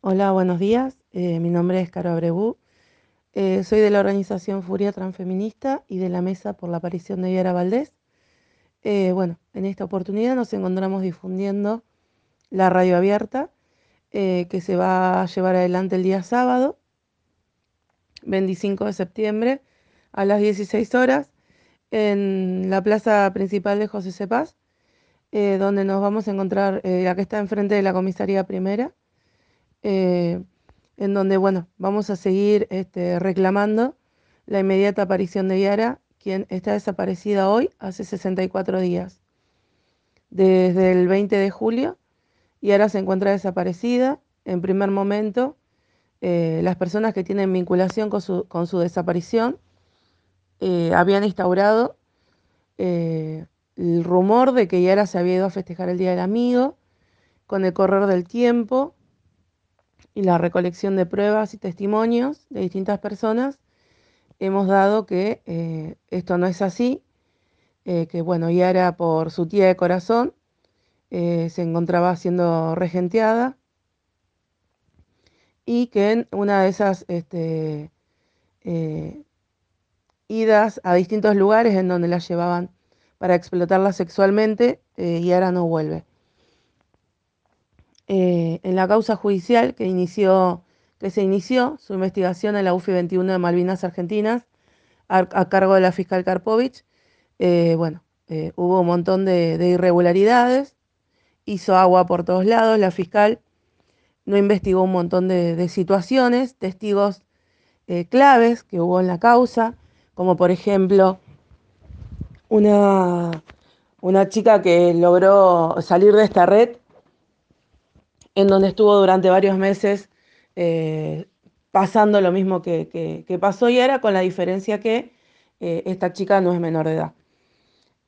Hola, buenos días. Eh, mi nombre es Caro Abreu. Eh, soy de la organización Furia Transfeminista y de la Mesa por la Aparición de Viera Valdés. Eh, bueno, en esta oportunidad nos encontramos difundiendo la radio abierta que se va a llevar adelante el día sábado, 25 de septiembre, a las 16 horas, en la plaza principal de José Cepaz, donde nos vamos a encontrar, la que está enfrente de la comisaría primera eh, en donde, bueno, vamos a seguir este, reclamando la inmediata aparición de Yara, quien está desaparecida hoy hace 64 días. Desde el 20 de julio, Yara se encuentra desaparecida. En primer momento, eh, las personas que tienen vinculación con su, desaparición eh, habían instaurado el rumor de que Yara se había ido a festejar el Día del Amigo. Con el correr del tiempo, y la recolección de pruebas y testimonios de distintas personas, hemos dado que eh, esto no es así, eh, que bueno, Yara por su tía de corazón eh, se encontraba siendo regenteada y que en una de esas este, idas a distintos lugares en donde la llevaban para explotarla sexualmente, Yara no vuelve. Eh, la causa judicial que, inició, que se inició su investigación en la UFI 21 de Malvinas Argentinas a, cargo de la fiscal Karpovich. Eh, bueno, eh, hubo un montón de, irregularidades, hizo agua por todos lados, la fiscal no investigó un montón de, situaciones, testigos claves que hubo en la causa, como por ejemplo una, una chica que logró salir de esta red en donde estuvo durante varios meses eh, pasando lo mismo que, pasó y era con la diferencia que eh, esta chica no es menor de edad.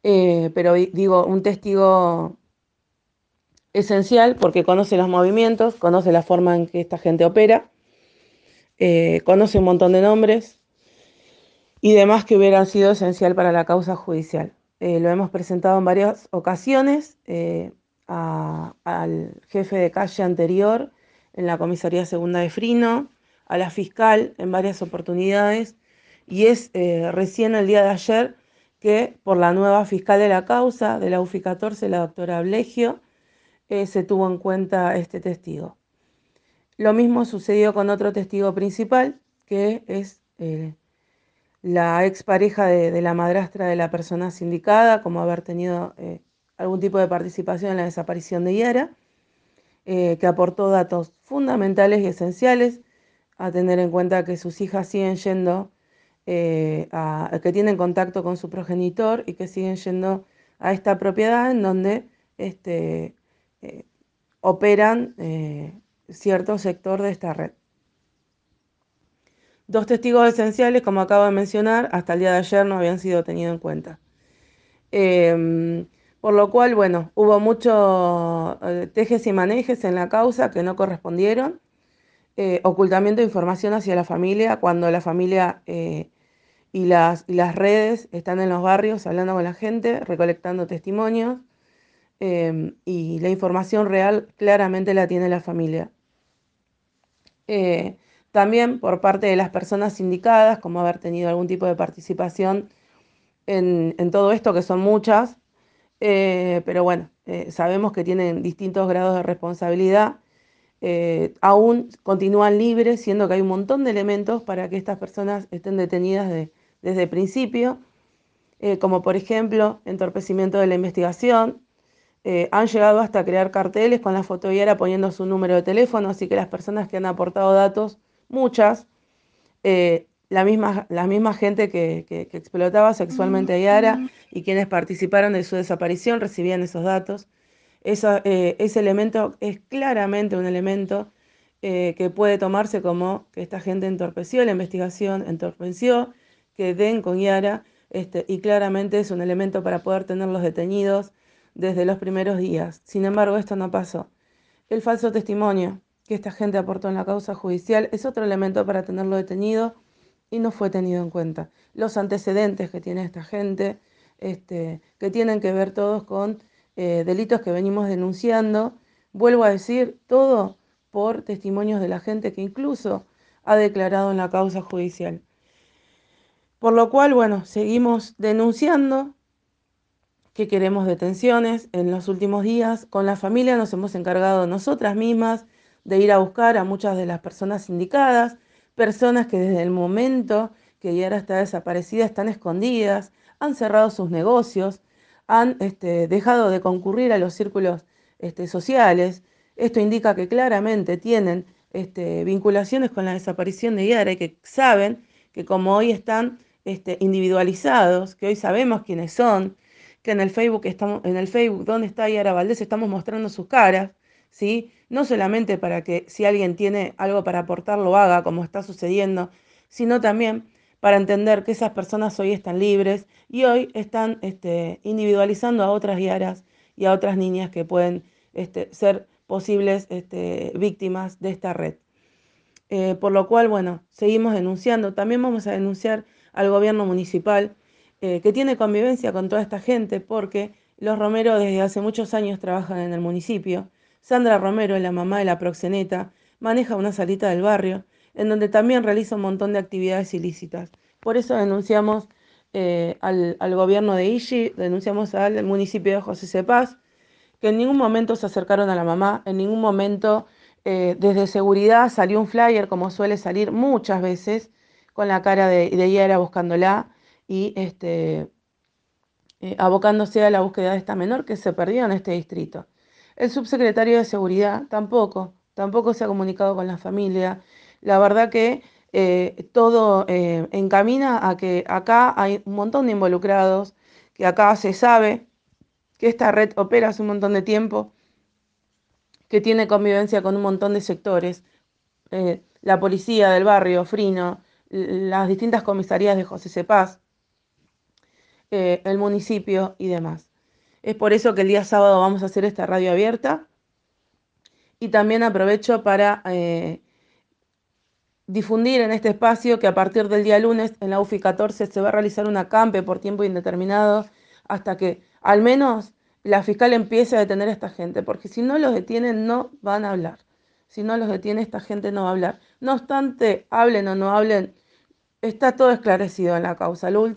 Eh, pero digo, un testigo esencial porque conoce los movimientos, conoce la forma en que esta gente opera, conoce un montón de nombres y demás que hubieran sido esencial para la causa judicial. lo hemos presentado en varias ocasiones al jefe de calle anterior en la comisaría segunda de Frino, a la fiscal en varias oportunidades, y es eh, recién el día de ayer que por la nueva fiscal de la causa de la UFI 14, la doctora Blegio, eh, se tuvo en cuenta este testigo. Lo mismo sucedió con otro testigo principal, que es eh, la expareja de, de, la madrastra de la persona sindicada, como haber tenido algún tipo de participación en la desaparición de Yara, eh, que aportó datos fundamentales y esenciales a tener en cuenta que sus hijas siguen yendo, eh, que tienen contacto con su progenitor y que siguen yendo a esta propiedad en donde este, eh, operan cierto sector de esta red. Dos testigos esenciales, como acabo de mencionar, hasta el día de ayer no habían sido tenidos en cuenta. Por lo cual, bueno, hubo muchos eh, tejes y manejes en la causa que no correspondieron. Eh, ocultamiento de información hacia la familia, cuando la familia eh, y, las, las redes están en los barrios hablando con la gente, recolectando testimonios, em, y la información real claramente la tiene la familia. también por parte de las personas indicadas, como haber tenido algún tipo de participación en, en todo esto, que son muchas, eh, pero bueno, eh, sabemos que tienen distintos grados de responsabilidad. Eh, aún continúan libres, siendo que hay un montón de elementos para que estas personas estén detenidas desde el principio, como por ejemplo entorpecimiento de la investigación. han llegado hasta crear carteles con la fotoviera poniendo su número de teléfono, así que las personas que han aportado datos, muchas, la misma, la misma gente que, explotaba sexualmente a Yara y quienes participaron de su desaparición recibían esos datos. Eh, ese elemento es claramente un elemento eh, que puede tomarse como que esta gente entorpeció la investigación, entorpeció que den con Yara, este, y claramente es un elemento para poder tenerlos detenidos desde los primeros días. Sin embargo, esto no pasó. El falso testimonio que esta gente aportó en la causa judicial es otro elemento para tenerlo detenido y no fue tenido en cuenta. Los antecedentes que tiene esta gente, este, que tienen que ver todos con eh, delitos que venimos denunciando, vuelvo a decir, todo por testimonios de la gente que incluso ha declarado en la causa judicial. Por lo cual, bueno, seguimos denunciando que queremos detenciones en los últimos días. Con la familia nos hemos encargado nosotras mismas de ir a buscar a muchas de las personas indicadas, personas que desde el momento que Yara está desaparecida están escondidas, han cerrado sus negocios, han este, dejado de concurrir a los círculos este, sociales. Esto indica que claramente tienen este, vinculaciones con la desaparición de Yara y que saben que como hoy están individualizados, que hoy sabemos quiénes son, que en el Facebook estamos, en el Facebook donde está Yara Valdés estamos mostrando sus caras, ¿sí? No solamente para que si alguien tiene algo para aportar lo haga, como está sucediendo, sino también para entender que esas personas hoy están libres y hoy están este, individualizando a otras Yaras y a otras niñas que pueden este, ser posibles este, víctimas de esta red. Eh, por lo cual, bueno, seguimos denunciando. También vamos a denunciar al gobierno municipal eh, que tiene convivencia con toda esta gente porque los Romero desde hace muchos años trabajan en el municipio. Sandra Romero, la mamá de la proxeneta, maneja una salita del barrio en donde también realiza un montón de actividades ilícitas. Por eso denunciamos eh, al, gobierno de Ishi, denunciamos al municipio de José Cepaz, que en ningún momento se acercaron a la mamá, en ningún momento eh, desde seguridad salió un flyer, como suele salir muchas veces, con la cara de, de Yara buscándola y este, eh, abocándose a la búsqueda de esta menor que se perdió en este distrito. El subsecretario de Seguridad tampoco, tampoco se ha comunicado con la familia. La verdad que eh, todo encamina a que acá hay un montón de involucrados, que acá se sabe que esta red opera hace un montón de tiempo, que tiene convivencia con un montón de sectores, eh, la policía del barrio, Frino, las distintas comisarías de José Cepaz, eh, el municipio y demás. Es por eso que el día sábado vamos a hacer esta radio abierta. Y también aprovecho para eh, difundir en este espacio que a partir del día lunes en la UFI 14 se va a realizar una campe por tiempo indeterminado hasta que al menos la fiscal empiece a detener a esta gente, porque si no los detienen no van a hablar. Si no los detiene esta gente no va a hablar. No obstante, hablen o no hablen, está todo esclarecido en la causa. Lo,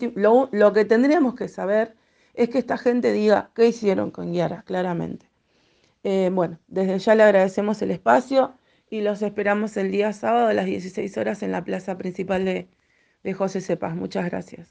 lo, que tendríamos que saber es que esta gente diga qué hicieron con Yara, claramente. Eh, bueno, desde ya le agradecemos el espacio y los esperamos el día sábado a las 16 horas en la plaza principal de, de José Cepas. Muchas gracias.